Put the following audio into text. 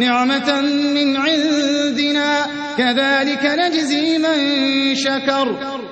نِّعْمَةً مِّنْ عِندِنَا ۚ. كَذَٰلِكَ نَجْزِي مَن شَكَرَ.